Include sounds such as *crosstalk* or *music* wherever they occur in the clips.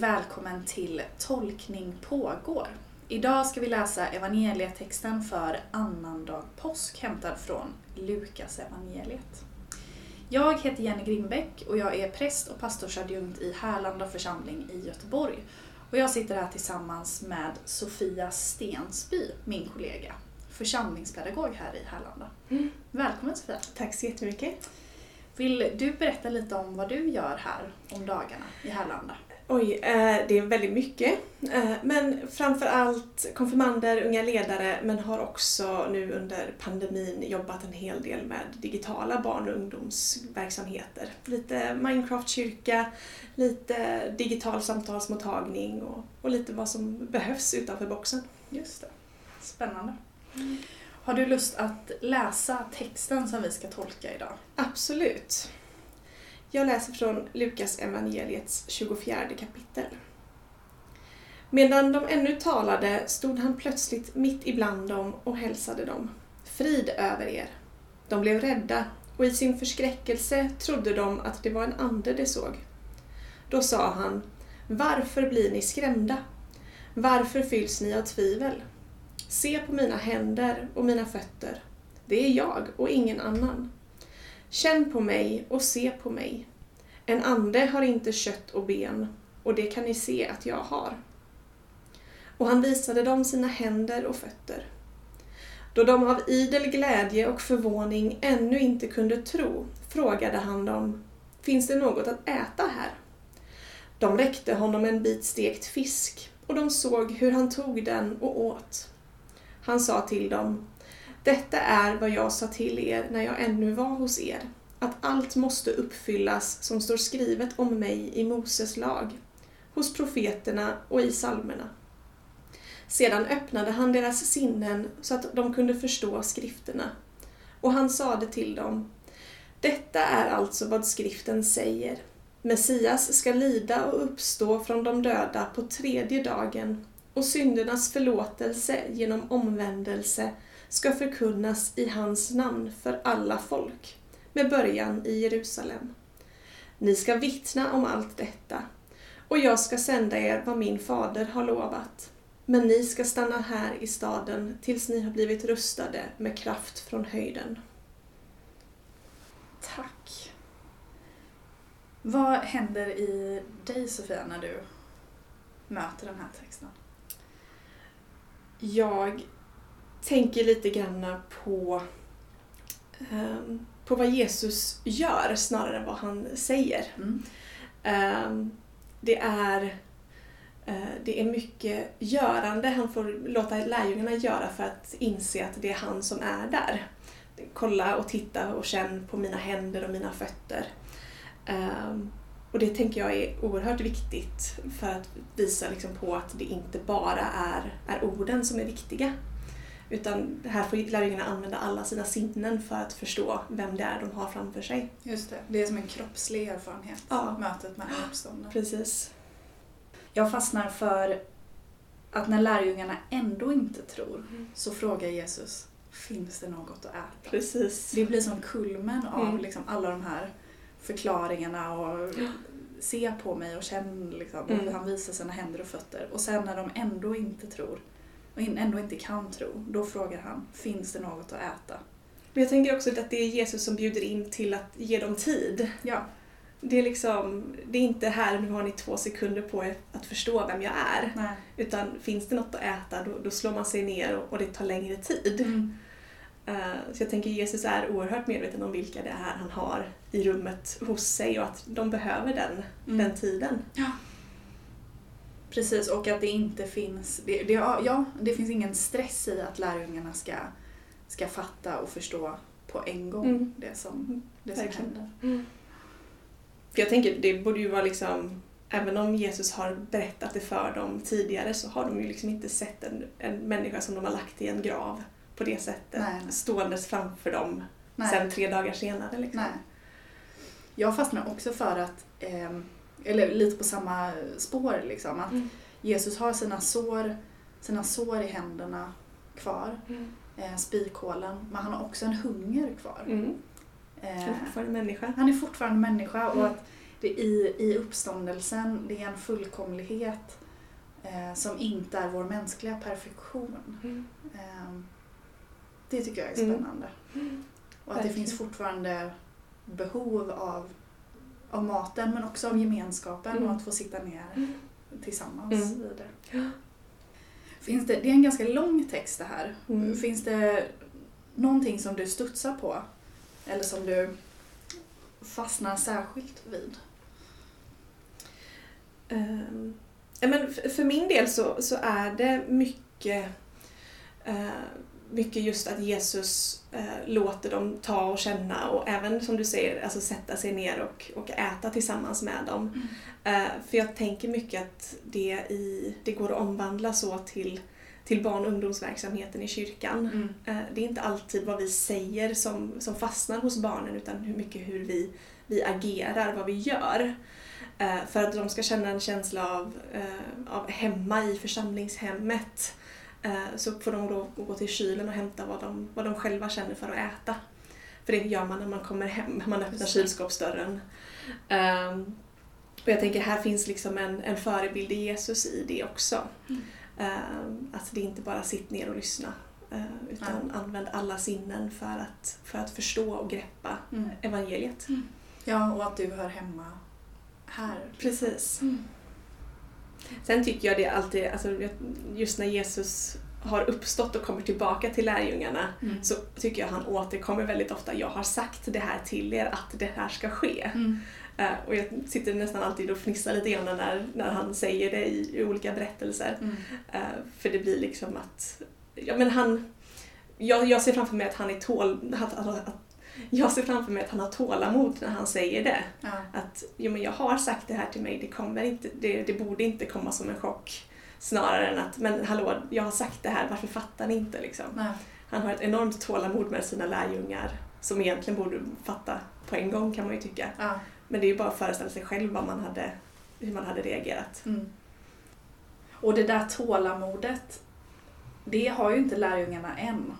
välkommen till Tolkning pågår. Idag ska vi läsa evangelietexten för annandag påsk hämtad från Lukas evangeliet. Jag heter Jenny Grimbeck och jag är präst och pastorsadjunkt i Härlanda församling i Göteborg. Och jag sitter här tillsammans med Sofia Stensby, min kollega, församlingspedagog här i Härlanda. Mm. Välkommen Sofia! Tack så jättemycket. Vill du berätta lite om vad du gör här om dagarna i Härlanda? Oj, eh, det är väldigt mycket. Eh, men framför allt konfirmander, unga ledare, men har också nu under pandemin jobbat en hel del med digitala barn och ungdomsverksamheter. Lite Minecraft-kyrka, lite digital samtalsmottagning och, och lite vad som behövs utanför boxen. Just det. Spännande. Har du lust att läsa texten som vi ska tolka idag? Absolut. Jag läser från Lukas evangeliets 24 kapitel. Medan de ännu talade stod han plötsligt mitt ibland dem och hälsade dem. Frid över er. De blev rädda och i sin förskräckelse trodde de att det var en ande de såg. Då sa han, varför blir ni skrämda? Varför fylls ni av tvivel? Se på mina händer och mina fötter. Det är jag och ingen annan. Känn på mig och se på mig. En ande har inte kött och ben, och det kan ni se att jag har. Och han visade dem sina händer och fötter. Då de av idel glädje och förvåning ännu inte kunde tro frågade han dem, finns det något att äta här? De räckte honom en bit stekt fisk, och de såg hur han tog den och åt. Han sa till dem, detta är vad jag sa till er när jag ännu var hos er, att allt måste uppfyllas som står skrivet om mig i Moses lag, hos profeterna och i psalmerna. Sedan öppnade han deras sinnen så att de kunde förstå skrifterna, och han sade till dem, detta är alltså vad skriften säger. Messias ska lida och uppstå från de döda på tredje dagen och syndernas förlåtelse genom omvändelse ska förkunnas i hans namn för alla folk, med början i Jerusalem. Ni ska vittna om allt detta, och jag ska sända er vad min fader har lovat. Men ni ska stanna här i staden tills ni har blivit rustade med kraft från höjden. Tack. Vad händer i dig Sofia när du möter den här texten? Jag tänker lite grann på, um, på vad Jesus gör snarare än vad han säger. Mm. Um, det, är, uh, det är mycket görande han får låta lärjungarna göra för att inse att det är han som är där. Kolla och titta och känn på mina händer och mina fötter. Um, och det tänker jag är oerhört viktigt för att visa liksom på att det inte bara är, är orden som är viktiga. Utan här får lärjungarna använda alla sina sinnen för att förstå vem det är de har framför sig. Just det, det är som en kroppslig erfarenhet, Ja. mötet med den uppståndne. Precis. Jag fastnar för att när lärjungarna ändå inte tror Mm. så frågar Jesus, finns det något att äta? Precis. Det blir som kulmen av Mm. liksom alla de här förklaringarna och Ja. se på mig och känn liksom, och Mm. hur han visar sina händer och fötter. Och sen när de ändå inte tror in- ändå inte kan tro, då frågar han, finns det något att äta? Men jag tänker också att det är Jesus som bjuder in till att ge dem tid. Ja, Det är liksom, det är inte här, nu har ni två sekunder på er att förstå vem jag är. nej. Utan finns det något att äta, då, då slår man sig ner och, och det tar längre tid. Mm. Eh, Så jag tänker Jesus är oerhört medveten om vilka det är han har i rummet hos sig och att de behöver den, Mm. den tiden. Precis, och att det inte finns, det, det, ja, det finns ingen stress i att lärjungarna ska, ska fatta och förstå på en gång Mm. det som, det som Verkligen. händer. För jag tänker, det borde ju vara liksom, även om Jesus har berättat det för dem tidigare så har de ju liksom inte sett en, en människa som de har lagt i en grav på det sättet. Nej, nej. Ståendes framför dem Nej. sen tre dagar senare. Liksom. Nej. Jag fastnar också för att, ehm, eller lite på samma spår liksom, att Mm. Jesus har sina sår, sina sår i händerna kvar, Mm. eh, spikhålen, men han har också en hunger kvar. Mm. Eh, Han är fortfarande människa. han är fortfarande människa och Mm. att det i, i uppståndelsen, det är en fullkomlighet eh, som inte är vår mänskliga perfektion. Mm. Eh, det tycker jag är Mm. spännande. Och att det Verkligen. finns fortfarande behov av, av maten men också av gemenskapen Mm. och att få sitta ner Mm. tillsammans Mm. vid det. Finns det. Det är en ganska lång text det här. Mm. Finns det någonting som du studsar på? Eller som du fastnar särskilt vid? Ja, men för min del så, så är det mycket, eh, mycket just att Jesus eh, låter dem ta och känna och även som du säger alltså sätta sig ner och, och äta tillsammans med dem. Eh, för jag tänker mycket att det, i, det går att omvandla så till, till barn och ungdomsverksamheten i kyrkan. Mm. Eh, Det är inte alltid vad vi säger som, som fastnar hos barnen utan hur mycket hur vi, vi agerar, vad vi gör. Eh, För att de ska känna en känsla av, eh, av hemma i församlingshemmet så får de då gå till kylen och hämta vad de, vad de själva känner för att äta. För det gör man när man kommer hem, man öppnar kylskåpsdörren. Ehm, Och jag tänker här finns liksom en, en förebild i Jesus i det också. Mm. Ehm, Att det inte bara sitt ner och lyssna eh, utan använd alla sinnen för att, för att förstå och greppa Mm. evangeliet. Ja, och att du hör hemma här. Precis. Sen tycker jag det alltid, alltså just när Jesus har uppstått och kommer tillbaka till lärjungarna Mm. så tycker jag han återkommer väldigt ofta. Jag har sagt det här till er att det här ska ske. Mm. Eh, Och jag sitter nästan alltid och fnissar lite grann när, när han säger det i, i olika berättelser. Mm. Eh, För det blir liksom att, ja men han, jag, jag ser framför mig att han är tål, att, att, att, jag ser framför mig att han har tålamod när han säger det. Ja. Att jo, men jag har sagt det här till mig, det, kommer inte, det, det borde inte komma som en chock. Snarare än att, men hallå, jag har sagt det här, varför fattar ni inte? Liksom. Nej. Han har ett enormt tålamod med sina lärjungar som egentligen borde fatta på en gång kan man ju tycka. Ja. Men det är ju bara att föreställa sig själv vad man hade, hur man hade reagerat. Mm. Och det där tålamodet, det har ju inte lärjungarna än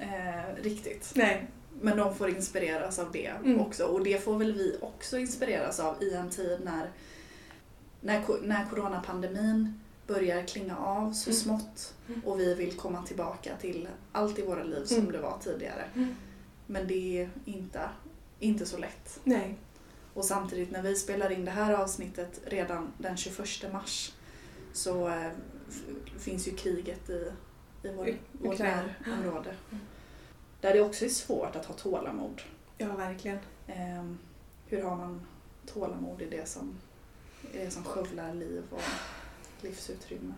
eh, riktigt. Nej. Men de får inspireras av det Mm. också. Och det får väl vi också inspireras av i en tid när, när, när coronapandemin börjar klinga av så Mm. smått Mm. och vi vill komma tillbaka till allt i våra liv som Mm. det var tidigare. Mm. Men det är inte, inte så lätt. Nej. Och samtidigt när vi spelar in det här avsnittet redan den 21 mars så eh, finns ju kriget i, i vår, vårt närområde. Mm. Där det också är svårt att ha tålamod. Ja, verkligen. Ehm, hur har man tålamod i det som, i det som skövlar liv och livsutrymme?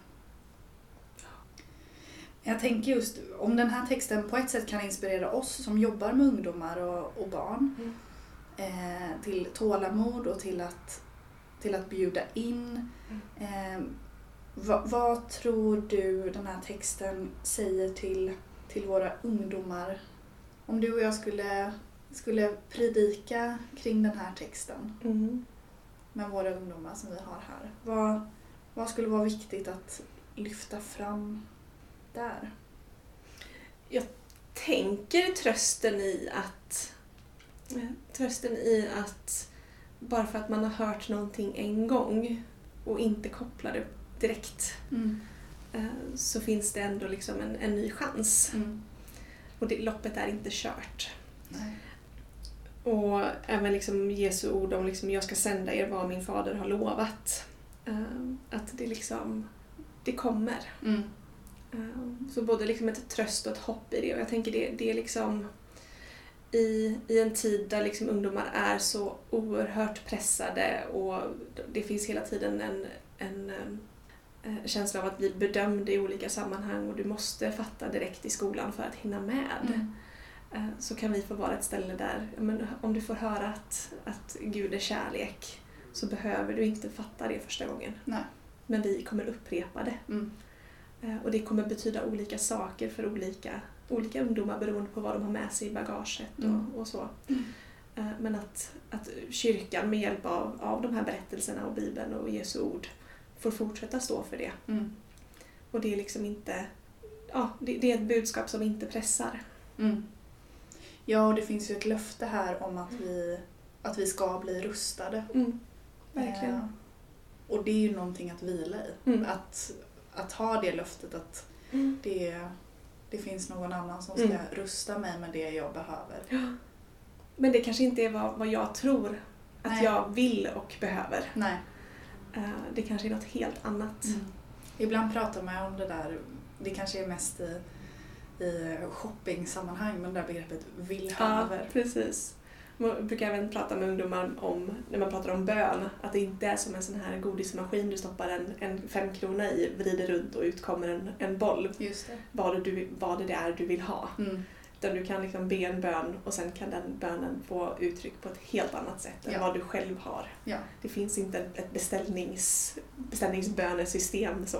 Jag tänker just om den här texten på ett sätt kan inspirera oss som jobbar med ungdomar och, och barn Mm. eh, till tålamod och till att, till att bjuda in. Eh, vad, vad tror du den här texten säger till, till våra ungdomar? Om du och jag skulle, skulle predika kring den här texten Mm. med våra ungdomar som vi har här. Vad, vad skulle vara viktigt att lyfta fram där? Tänker trösten i att trösten i att bara för att man har hört någonting en gång och inte kopplar det direkt eh, så finns det ändå liksom en, en ny chans. Mm. Och det, loppet är inte kört. Nej. Och även liksom Jesu ord om liksom, jag ska sända er vad min fader har lovat. Eh, att det liksom, det kommer. Mm. Eh, Så både liksom ett tröst och ett hopp i det. Och jag tänker det, det är liksom i, i en tid där liksom ungdomar är så oerhört pressade och det finns hela tiden en, en eh, känsla av att bli bedömd i olika sammanhang och du måste fatta direkt i skolan för att hinna med. Mm. Eh, Så kan vi få vara ett ställe där, men om du får höra att, att Gud är kärlek så behöver du inte fatta det första gången. Nej. Men vi kommer upprepa det. Mm. Eh, Och det kommer betyda olika saker för olika, olika ungdomar beroende på vad de har med sig i bagaget Mm. och, och så. Mm. Eh, Men att, att kyrkan med hjälp av, av de här berättelserna och Bibeln och Jesu ord får fortsätta stå för det. Mm. Och det är liksom inte, ja, det, det är ett budskap som inte pressar. Mm. Ja, och det finns ju ett löfte här om att vi, att vi ska bli rustade. Mm. verkligen. Eh, och det är ju någonting att vila i. Mm. Att, att ha det löftet att Mm. det, det finns någon annan som ska rusta mig med det jag behöver. Ja. Men det kanske inte är vad, vad jag tror att Nej. jag vill och behöver. Nej. Eh, Det kanske är något helt annat. Mm. Ibland pratar man om det där, det kanske är mest i, i shoppingsammanhang, men det där begreppet vill Ja, precis. Man brukar även prata med ungdomar om, när man pratar om bön, att det inte är som en sån här godismaskin du stoppar en, en femkrona i, vrider runt och ut kommer en, en boll. Just det. Vad, du, vad det är du vill ha. Mm. Utan du kan liksom be en bön och sen kan den bönen få uttryck på ett helt annat sätt än Ja. vad du själv har. Ja. Det finns inte ett beställnings, beställningsbönesystem så.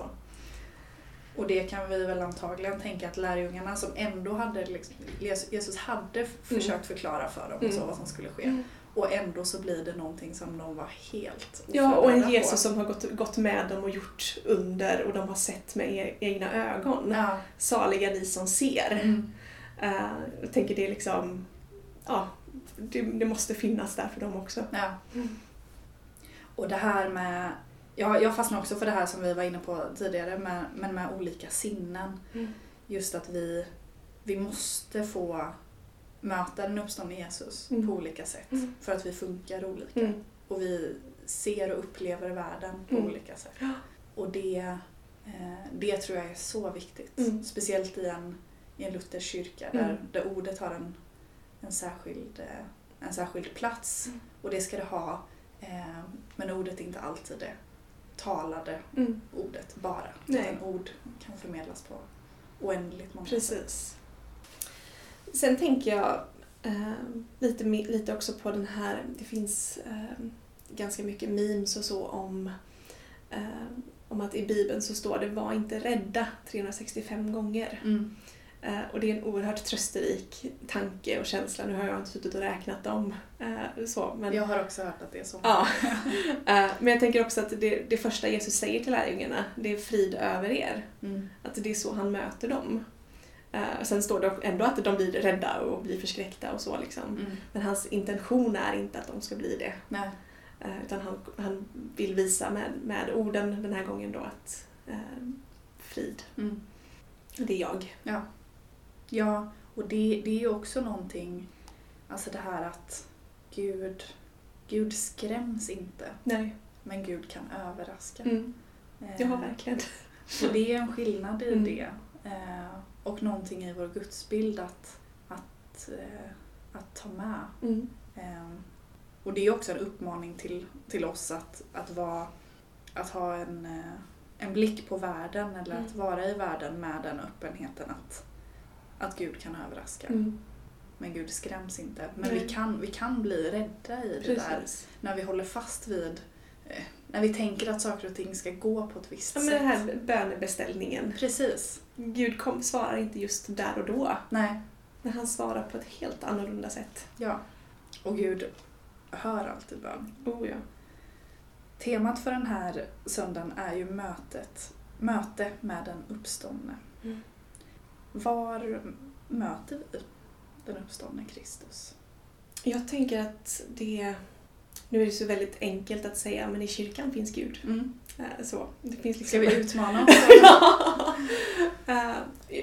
Och det kan vi väl antagligen tänka att lärjungarna som ändå hade, liksom, Jesus hade försökt förklara för dem och så Mm. vad som skulle ske. Och ändå så blir det någonting som de var helt Ja, och en Jesus på. som har gått, gått med dem och gjort under och de har sett med e- egna ögon. Ja. Saliga ni som ser. Mm. Eh, jag tänker det är liksom, ja, det, det måste finnas där för dem också. ja. Och det här med, ja, jag fastnar också för det här som vi var inne på tidigare, med, men med olika sinnen. Mm. Just att vi, vi måste få möta den uppståndne Jesus Mm. på olika sätt. Mm. För att vi funkar olika. Mm. Och vi ser och upplever världen på Mm. olika sätt. Och det, eh, det tror jag är så viktigt. Mm. Speciellt i en, i en luthersk kyrka Mm. där, där ordet har en, en, särskild, eh, en särskild plats. Mm. Och det ska det ha. Eh, men ordet är inte alltid det talade Mm. ordet bara. Nej. Utan ord kan förmedlas på oändligt många sätt. Precis. Sen tänker jag eh, lite, lite också på den här, det finns eh, ganska mycket memes och så om, eh, om att i Bibeln så står det var inte rädda 365 gånger. Mm. Eh, och det är en oerhört trösterik tanke och känsla. Nu har jag inte suttit och räknat dem eh, så, men Jag har också hört att det är så. Ja. *laughs* Eh, Men jag tänker också att det, det första Jesus säger till lärjungarna, det är frid över er. Mm. Att det är så han möter dem. Eh, Sen står det ändå att de blir rädda och blir förskräckta och så liksom. Mm. Men hans intention är inte att de ska bli det. Nej. Utan han, han vill visa med, med orden den här gången då att eh, frid, Mm. det är jag. Ja. Ja, och det, det är ju också någonting, alltså det här att Gud, Gud skräms inte, Nej. men Gud kan överraska. Mm. Eh, Ja, verkligen. och det är en skillnad i Mm. det. Eh, och någonting i vår gudsbild att, att, eh, att ta med. Mm. Eh, och det är också en uppmaning till, till oss att, att, vara, att ha en, eh, en blick på världen eller att Mm. vara i världen med den öppenheten att, att Gud kan överraska. Mm. Men Gud skräms inte. Men Nej. vi kan, vi kan bli rädda i det där Precis. när vi håller fast vid eh, när vi tänker att saker och ting ska gå på ett visst Ja, men sätt. den här bönebeställningen. Precis. Gud kom, svarar inte just där och då. Nej. Men han svarar på ett helt annorlunda sätt. Ja. Och Gud hör alltid bön. Oh ja. Temat för den här söndagen är ju mötet. Möte med den uppståndne. Mm. Var möter vi den uppståndne Kristus? Jag tänker att det... Nu är det så väldigt enkelt att säga, men i kyrkan finns Gud. Mm. Eh, Så, det finns liksom... Ska vi utmana *laughs* oss? ja. Eh,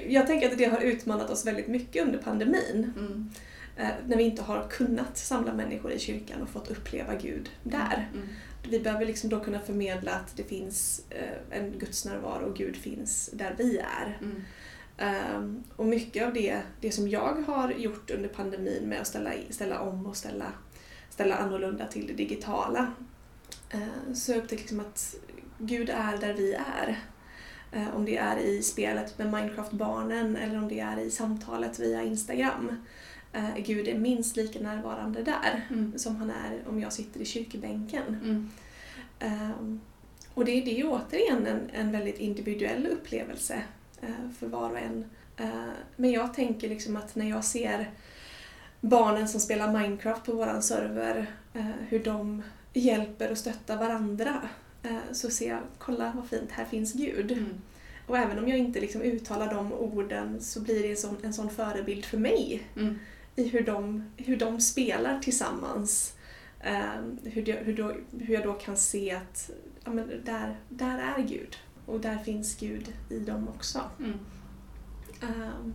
Jag tänker att det har utmanat oss väldigt mycket under pandemin. Mm. eh, När vi inte har kunnat samla människor i kyrkan och fått uppleva Gud där. Mm. Vi behöver liksom då kunna förmedla att det finns en gudsnärvaro och Gud finns där vi är. Ehm, och mycket av det, det som jag har gjort under pandemin med att ställa, ställa om och ställa, ställa annorlunda till det digitala. eh, så jag upptäckte liksom att Gud är där vi är. Eh, om det är i spelet med Minecraft-barnen eller om det är i samtalet via Instagram. Eh, Gud är minst lika närvarande där Mm. som han är om jag sitter i kyrkbänken. Mm. Ehm, och det, det är återigen en, en väldigt individuell upplevelse för var och en. Eh, men jag tänker liksom att när jag ser barnen som spelar Minecraft på våran server, eh, hur de hjälper och stöttar varandra, eh, så ser jag, kolla vad fint, här finns Gud. Mm. Och även om jag inte liksom uttalar de orden så blir det en sån, en sån förebild för mig Mm. i hur de, hur de spelar tillsammans Um, hur, det, hur, då, hur jag då kan se att ja, men där, där är Gud och där finns Gud i dem också. Mm. Um,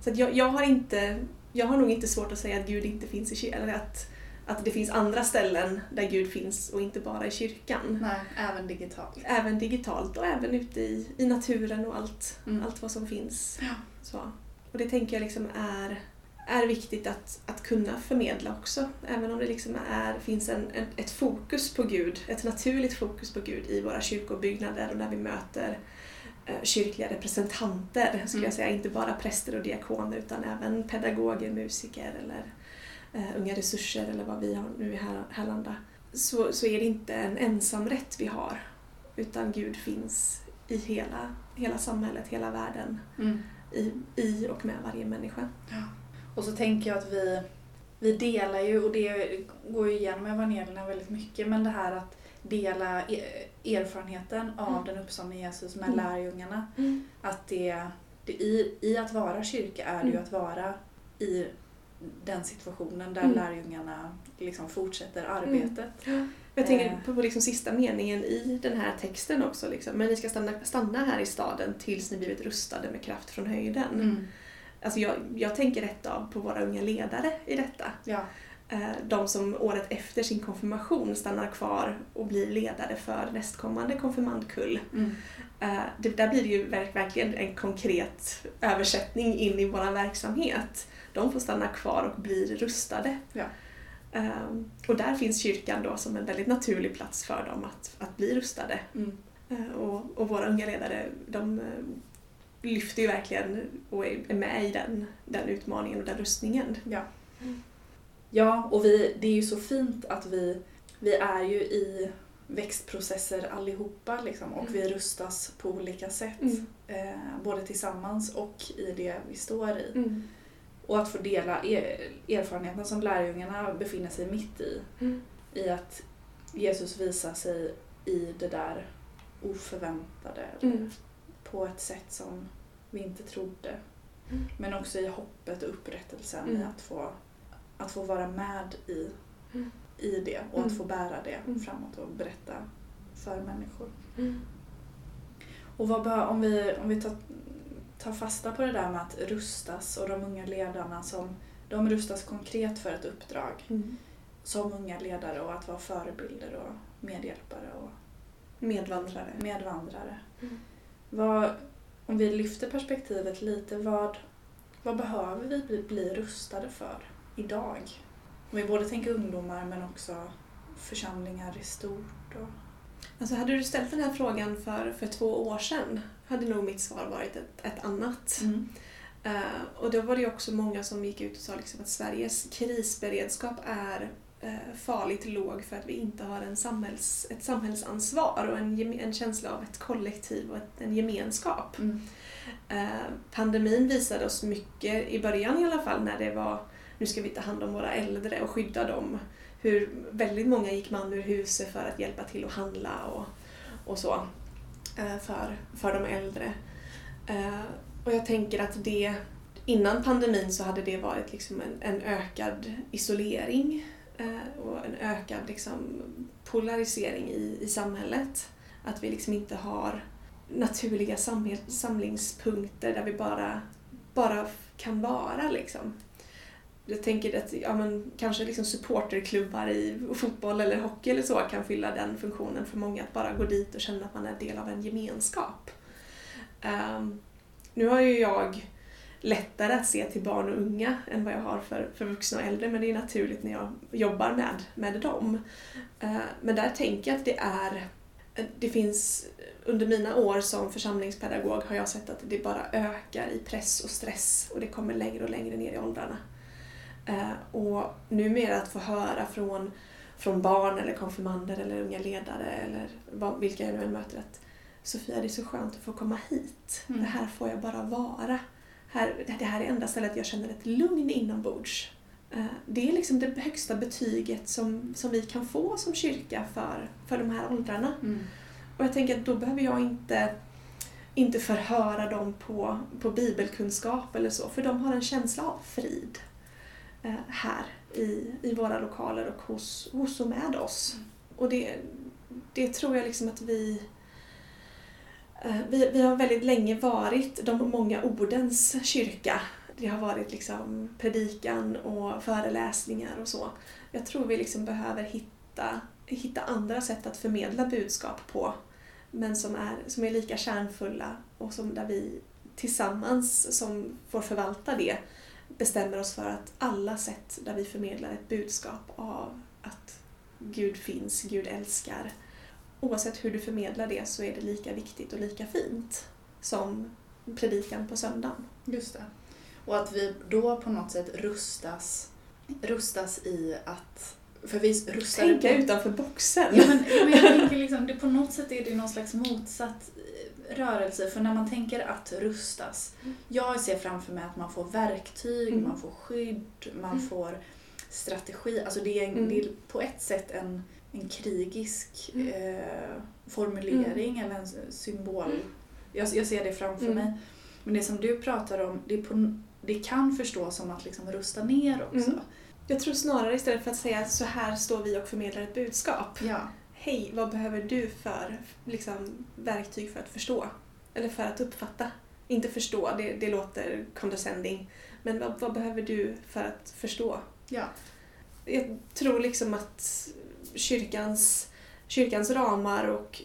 så jag, jag, har inte, jag har nog inte svårt att säga att Gud inte finns i kyrkan, eller att, att det finns andra ställen där Gud finns och inte bara i kyrkan. Nej, även digitalt. Även digitalt och även ute i, i naturen och allt, Mm. allt vad som finns. Ja. Så. Och det tänker jag liksom är, är viktigt att, att kunna förmedla också. Även om det liksom är, finns en, en, ett fokus på Gud, ett naturligt fokus på Gud i våra kyrkobyggnader och när vi möter eh, kyrkliga representanter, skulle Mm. jag säga. Inte bara präster och diakoner utan även pedagoger, musiker eller eh, unga resurser eller vad vi har nu i Här- Härlanda. Så, så är det inte en ensamrätt vi har utan Gud finns i hela, hela samhället, hela världen, Mm. i, i och med varje människa. Ja. Och så tänker jag att vi, vi delar ju, och det går ju igenom evangelierna väldigt mycket, men det här att dela e- erfarenheten av Mm. den uppståndne Jesus med Mm. lärjungarna. Att det, det i, i att vara kyrka är det ju Mm. att vara i den situationen där Mm. lärjungarna liksom fortsätter arbetet. Jag tänker Eh. på, på liksom sista meningen i den här texten också. Liksom. Men ni ska stanna, stanna här i staden tills ni blivit rustade med kraft från höjden. Alltså jag, jag tänker rätt av på våra unga ledare i detta. Ja. Eh, De som året efter sin konfirmation stannar kvar och blir ledare för nästkommande konfirmandkull. Mm. Eh, Det, där blir det ju verk, verkligen en konkret översättning in i vår verksamhet. De får stanna kvar och blir rustade. Ja. Ehm, Och där finns kyrkan då som en väldigt naturlig plats för dem att, att bli rustade. Mm. Eh, Och, och våra unga ledare de eh, lyfter ju verkligen och är med i den, den utmaningen och den rustningen. Ja. Mm. Ja, och vi, det är ju så fint att vi, vi är ju i växtprocesser allihopa liksom, och Mm. vi rustas på olika sätt. Mm. Eh, både tillsammans och i det vi står i. Mm. Och att få dela er, erfarenheten som lärjungarna befinner sig mitt i. Mm. I att Jesus visar sig i det där oförväntade. Mm. På ett sätt som vi inte trodde. Mm. Men också i hoppet och upprättelsen i Mm. att få, att få vara med i, Mm. i det och Mm. att få bära det Mm. framåt och berätta för människor. Mm. Och vad om vi, om vi tar, tar fasta på det där med att rustas och de unga ledarna som de rustas konkret för ett uppdrag Mm. som unga ledare och att vara förebilder och medhjälpare och Medvandrare. medvandrare. Mm. Vad, om vi lyfter perspektivet lite, vad, vad behöver vi bli, bli rustade för idag? Om vi både tänker ungdomar men också församlingar i stort. Och, Alltså hade du ställt den här frågan för, för två år sedan hade nog mitt svar varit ett, ett annat. mm. Eh, och då var det också många som gick ut och sa liksom att Sveriges krisberedskap är farligt låg för att vi inte har en samhälls, ett samhällsansvar och en, en känsla av ett kollektiv och ett, en gemenskap. Mm. Eh, pandemin visade oss mycket, i början i alla fall, när det var nu ska vi ta hand om våra äldre och skydda dem. Hur väldigt många gick man ur huset för att hjälpa till att handla och, och så eh, för, för de äldre. Eh, Och jag tänker att det innan pandemin så hade det varit liksom en, en ökad isolering eh, Eh, och en ökad liksom polarisering i, i samhället. Att vi liksom inte har naturliga samhäll, samlingspunkter där vi bara, bara kan vara. Liksom. Jag tänker att ja, men, kanske liksom supporterklubbar i fotboll eller hockey eller så kan fylla den funktionen för många. Att bara gå dit och känna att man är del av en gemenskap. Um, nu har ju jag lättare att se till barn och unga än vad jag har för, för vuxna och äldre men det är naturligt när jag jobbar med, med dem. Eh, men där tänker jag att det är det finns, under mina år som församlingspedagog har jag sett att det bara ökar i press och stress och det kommer längre och längre ner i åldrarna. Eh, och numera att få höra från, från barn eller konfirmander eller unga ledare eller vad, vilka jag nu än möter att Sofia, det är så skönt att få komma hit. Mm. Det här får jag bara vara. Här, det här är enda stället jag känner ett lugn inombords. Eh, Det är liksom det högsta betyget som, som vi kan få som kyrka för, för de här åldrarna. Mm. Och jag tänker att då behöver jag inte, inte förhöra dem på, på bibelkunskap eller så, för de har en känsla av frid eh, här i, i våra lokaler och hos, hos och med oss. Och det, det tror jag liksom att vi Eh, vi, vi har väldigt länge varit de många ordens kyrka. Det har varit liksom predikan och föreläsningar och så. Jag tror vi liksom behöver hitta, hitta andra sätt att förmedla budskap på. Men som är, som är lika kärnfulla och som där vi tillsammans som får förvalta det bestämmer oss för att alla sätt där vi förmedlar ett budskap av att Gud finns, Gud älskar. Oavsett hur du förmedlar det så är det lika viktigt och lika fint som predikan på söndagen. Just det. Och att vi då på något sätt rustas, rustas i att... För vi Tänka på, utanför boxen. Ja, men, men jag tänker liksom, det, på något sätt är det någon slags motsatt eh, rörelse. För när man tänker att rustas. Jag ser framför mig att man får verktyg, Mm. man får skydd, man Mm. får strategi. Alltså det är, Mm. det är på ett sätt en, en krigisk Mm. eh, formulering eller en symbol. Jag, jag ser det framför Mm. mig. Men det som du pratar om, det, på, det kan förstås som att liksom rusta ner också. Mm. Jag tror snarare istället för att säga så här står vi och förmedlar ett budskap. Ja. Hej, vad behöver du för liksom, verktyg för att förstå? Eller för att uppfatta? Inte förstå, det, det låter condescending. Men vad, vad behöver du för att förstå? Ja. Jag tror liksom att kyrkans, kyrkans ramar och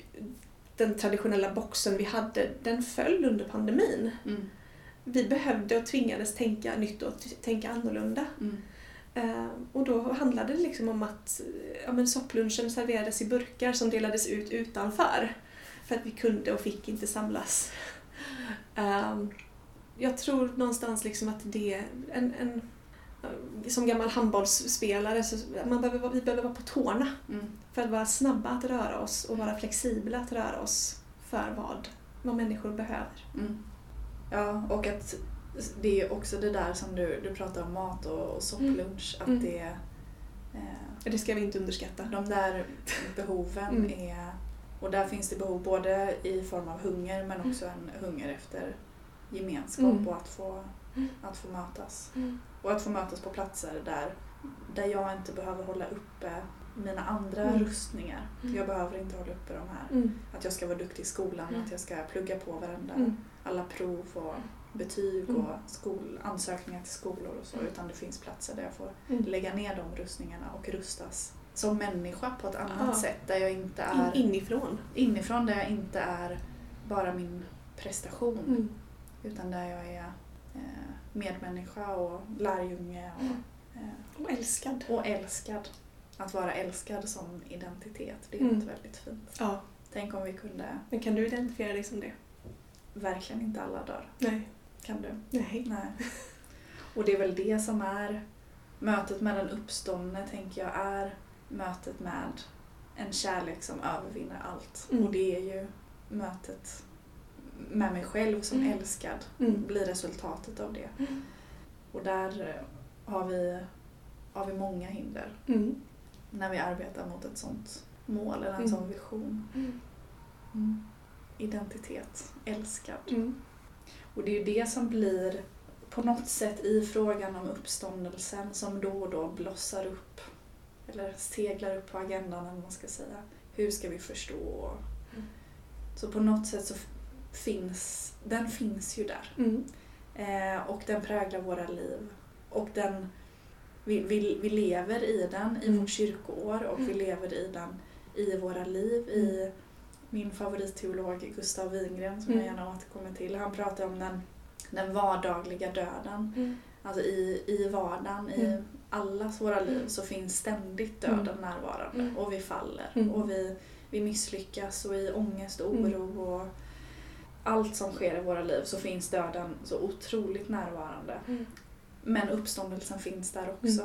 den traditionella boxen vi hade, den föll under pandemin. Mm. Vi behövde och tvingades tänka nytt och tänka annorlunda. Mm. Eh, och då handlade det liksom om att eh, ja, men sopplunchen serverades i burkar som delades ut utanför. För att vi kunde och fick inte samlas. *laughs* Eh, jag tror någonstans liksom att det en, en som gammal handbollsspelare så man behöver, vi behöver vara på tårna Mm. för att vara snabba att röra oss och vara flexibla att röra oss för vad, vad människor behöver. Mm. Ja, och att det är också det där som du, du pratar om mat och, och sopplunch. Att Mm. det eh, Det ska vi inte underskatta. de där behoven Mm. är... Och där finns det behov både i form av hunger men också en hunger efter gemenskap Mm. och att få, Mm. att få mötas. Och att få mötas på platser där, där jag inte behöver hålla uppe mina andra Mm. rustningar. Mm. Jag behöver inte hålla uppe de här. Mm. Att jag ska vara duktig i skolan, Mm. att jag ska plugga på varenda Mm. alla prov och betyg Mm. och skol, ansökningar till skolor och så. Utan det finns platser där jag får lägga ner de rustningarna och rustas som människa på ett annat Ja. sätt. Där jag inte är In, inifrån. inifrån, där jag inte är bara min prestation. Utan där jag är eh, medmänniska och lärjunge och, eh, Och älskad. och älskad. Att vara älskad som identitet, det är Mm. något väldigt fint. Ja, Tänk om vi kunde, men kan du identifiera dig som det? verkligen inte alla dagar. Nej. Kan du? Nej. Nej. Och det är väl det som är mötet med den uppståndne, tänker jag, är mötet med en kärlek som övervinner allt. Mm. Och det är ju mötet med mig själv som Mm. älskad, Mm. blir resultatet av det. Mm. Och där eh, har vi, har vi många hinder Mm. när vi arbetar mot ett sånt mål eller en Mm. sån vision. Mm. Identitet, älskad. Och det är ju det som blir på något sätt i frågan om uppståndelsen som då och då blossar upp eller seglar upp på agendan eller man ska säga. Hur ska vi förstå? Så på något sätt så finns, den finns ju där. Mm. Eh, och den präglar våra liv. Och den, vi, vi, vi lever i den i Mm. vårt kyrkoår och vi Mm. lever i den i våra liv. I min favoritteolog Gustav Wingren som jag Mm. gärna återkommer till. Han pratar om den, den vardagliga döden. Mm. Alltså i, i vardagen, i Mm. allas våra liv Mm. så finns ständigt döden Mm. närvarande. Mm. Och vi faller. Mm. Och vi, vi misslyckas och i ångest och Mm. oro och allt som sker i våra liv så finns döden så otroligt närvarande. Mm. Men uppståndelsen finns där också.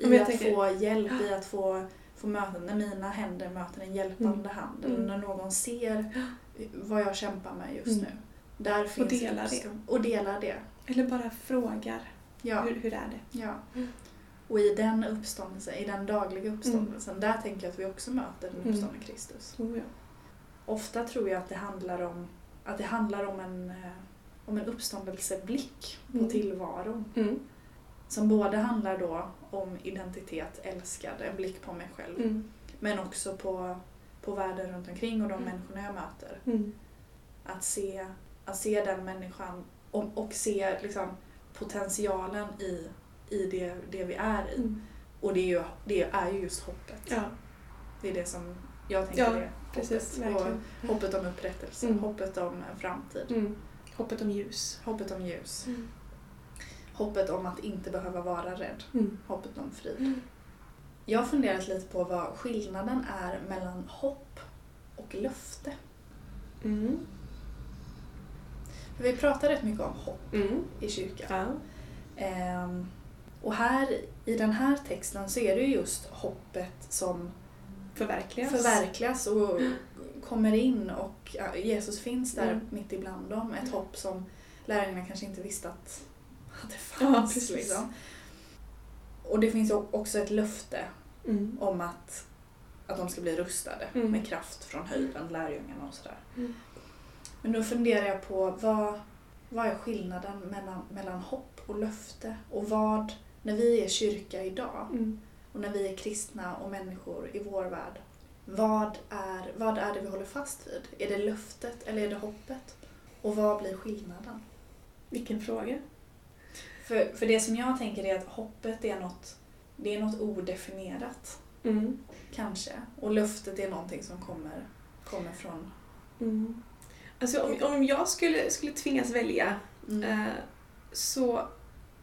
Mm. I att tänker- få hjälp, i att få, få möten, när mina händer möter en hjälpande hand. Eller Mm. när någon ser vad jag kämpar med just Mm. nu. Där finns delar det. Och delar det. Eller bara frågar. Ja. Hur, hur är det? ja. Mm. Och i den uppståndelsen, i den dagliga uppståndelsen, där tänker jag att vi också möter den Mm. uppståndne Kristus. Oh, ja. Ofta tror jag att det handlar om, att det handlar om en, eh, om en uppståndelseblick på Mm. tillvaron. Mm. som både handlar då om identitet, älskad, en blick på mig själv. Mm. Men också på, på världen runt omkring och de Mm. människorna jag möter. Mm. Att se, att se den människan och, och se liksom, potentialen i, i det, det vi är i. Mm. Och det är, ju, det är ju just hoppet. Ja, Det är det som jag tänker Ja, är precis. hoppet. Och Verkligen. hoppet om upprättelse, Mm. hoppet om en framtid, Mm. Hoppet om ljus. hoppet om ljus, Mm. hoppet om att inte behöva vara rädd, Mm. hoppet om frid. Mm. Jag har funderat lite på vad skillnaden är mellan hopp och löfte. Mm. För vi pratar rätt mycket om hopp Mm. i kyrkan. Ja. Ehm, och här i den här texten så är det ju just hoppet som Förverkligas. förverkligas och kommer in och ja, Jesus finns där Mm. mitt ibland dem. Ett hopp som lärarna kanske inte visste att, att det Ja, fanns. precis. liksom. Och det finns också ett löfte Mm. om att, att de ska bli rustade Mm. med kraft från höjden, lärjungarna och sådär. Mm. Men då funderar jag på vad, vad är skillnaden mellan, mellan hopp och löfte? Och vad, när vi är kyrka idag Mm. Och när vi är kristna och människor i vår värld, vad är, vad är det vi håller fast vid? Är det löftet eller är det hoppet? Och vad blir skillnaden? Vilken fråga. För, för det som jag tänker är att hoppet är något, det är något odefinierat, Mm. kanske. Och löftet är någonting som kommer, kommer från... Mm. Alltså om, om jag skulle, skulle tvingas välja Mm. eh, så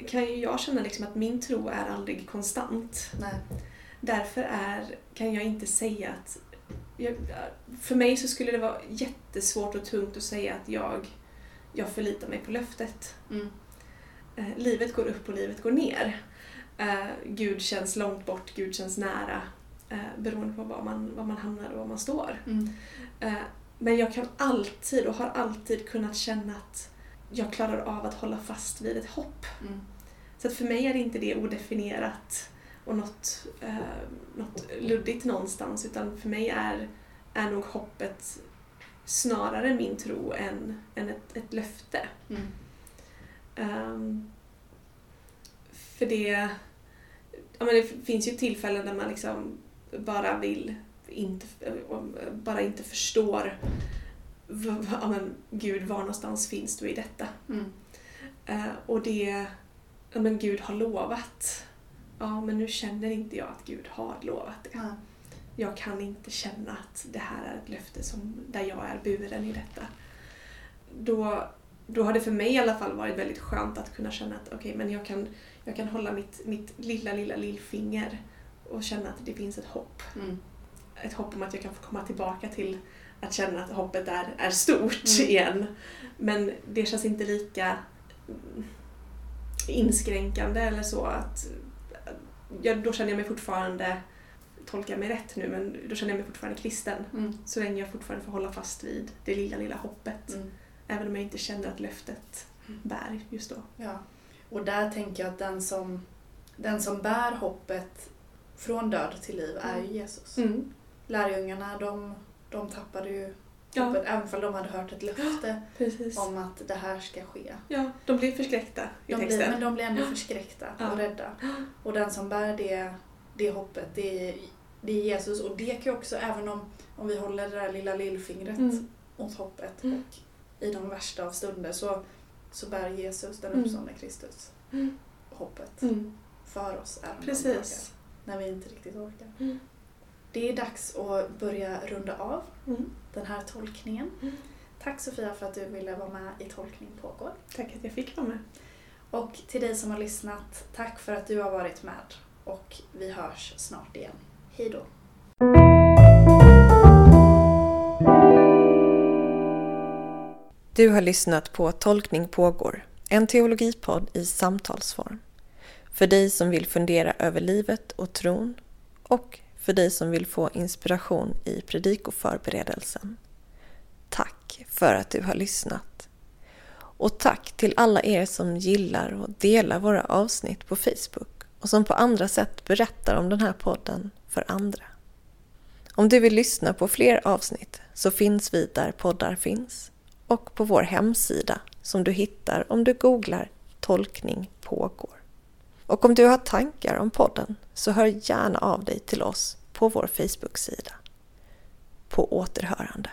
kan ju jag känna liksom att min tro är aldrig konstant. Nej. Därför är, kan jag inte säga att... Jag, för mig så skulle det vara jättesvårt och tungt att säga att jag, jag förlitar mig på löftet. Mm. Eh, livet går upp och livet går ner. Eh, Gud känns långt bort, Gud känns nära. Eh, beroende på var man, var man hamnar och var man står. Mm. Eh, men jag kan alltid och har alltid kunnat känna att jag klarar av att hålla fast vid ett hopp. Mm. Så att för mig är inte det odefinierat och något, eh, något luddigt någonstans utan för mig är, är nog hoppet snarare min tro än, än ett, ett löfte. Mm. Ehm, för det, ja, men det finns ju tillfällen där man liksom bara vill inte, bara inte förstår ja, men, Gud, var någonstans finns du i detta? Mm. Eh, och det, ja men Gud har lovat. Ja, men nu känner inte jag att Gud har lovat det. Ja. Jag kan inte känna att det här är ett löfte som, där jag är buren i detta. Då, då har det för mig i alla fall varit väldigt skönt att kunna känna att okej, men jag kan, jag kan hålla mitt, mitt lilla, lilla lillfinger och känna att det finns ett hopp. Mm. Ett hopp om att jag kan få komma tillbaka till att känna att hoppet är, är stort Mm. igen. Men det känns inte lika mm, inskränkande eller så att ja, då känner jag mig fortfarande, tolka mig rätt nu, men då känner jag mig fortfarande kristen. Mm. Så länge jag fortfarande får hålla fast vid det lilla, lilla hoppet. Mm. Även om jag inte känner att löftet bär just då. Ja. Och där tänker jag att den som, den som bär hoppet från död till liv är ju Jesus. Mm. Lärjungarna, de, de tappade ju Ja. även om de hade hört ett löfte *gasps* Precis. om att det här ska ske. Ja, de blir förskräckta i De blir, texten. men de blir ändå förskräckta Ja. och rädda. *gasps* Och den som bär det, det hoppet, det är, det är Jesus. Och det kan ju också, även om, om vi håller det där lilla lillfingret Mm. åt hoppet Mm. och i de värsta av stunder så, så bär Jesus, den Mm. uppståndne Kristus, Mm. hoppet Mm. för oss även Precis. dagar när vi inte riktigt orkar. Det är dags att börja runda av Mm. den här tolkningen. Mm. Tack Sofia för att du ville vara med i Tolkning pågår. Tack att jag fick vara med. Och till dig som har lyssnat, tack för att du har varit med. Och vi hörs snart igen. Hej då! Du har lyssnat på Tolkning pågår, en teologipodd i samtalsform. För dig som vill fundera över livet och tron och för dig som vill få inspiration i predikoförberedelsen. Tack för att du har lyssnat. Och tack till alla er som gillar och delar våra avsnitt på Facebook och som på andra sätt berättar om den här podden för andra. Om du vill lyssna på fler avsnitt så finns vi där poddar finns och på vår hemsida som du hittar om du googlar Tolkning pågår. Och om du har tankar om podden så hör gärna av dig till oss på vår Facebook-sida. På återhörande.